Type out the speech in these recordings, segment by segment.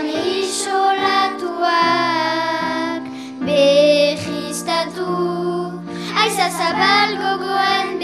isolatuak Behiztatu Aiza zabal gogoan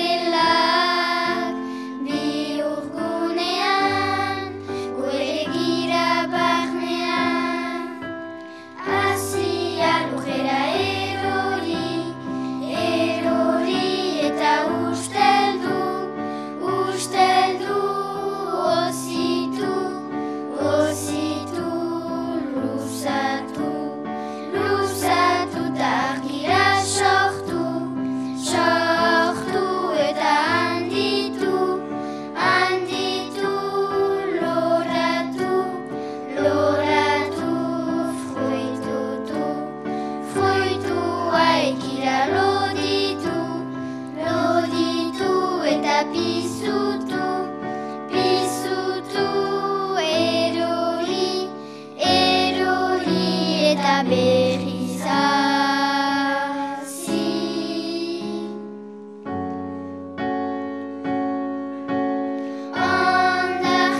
eta berriz hasi Ondartinak,